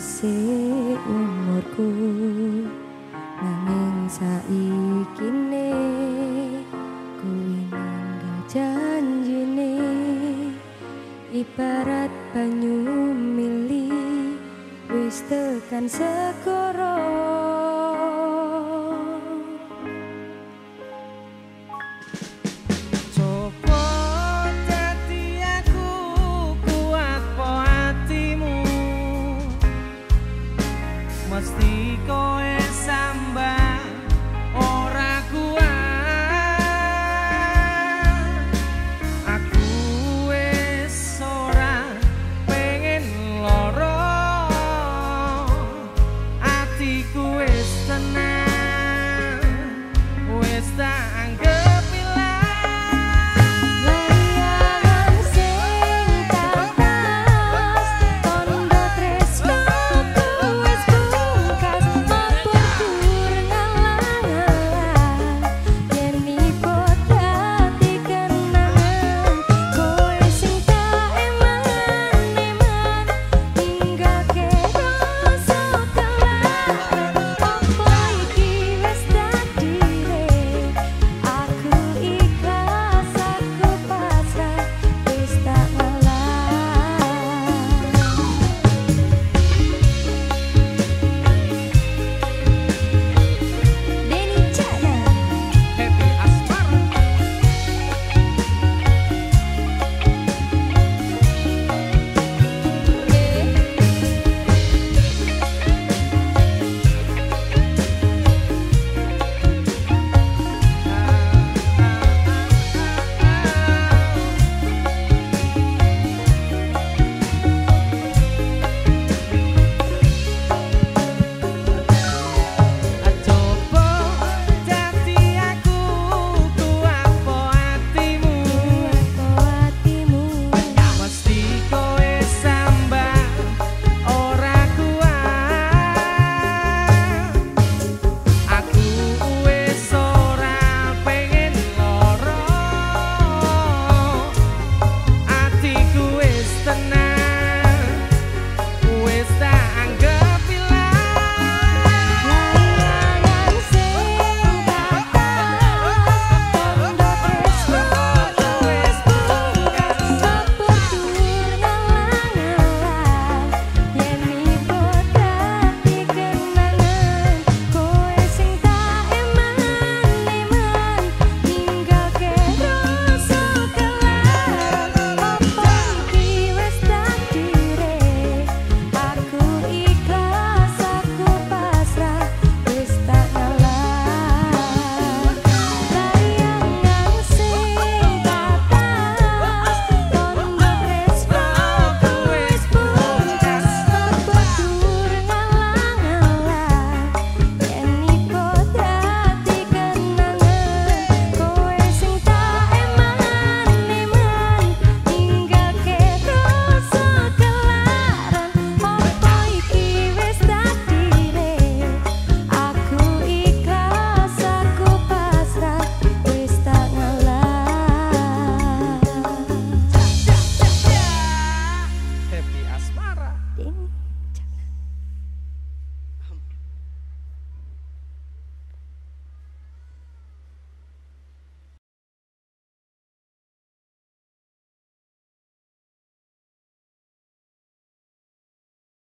pungkase umurku. Nanging saiki ne kuwi ninggal janjine. Ibarat banyu mili wis tekan segoro 对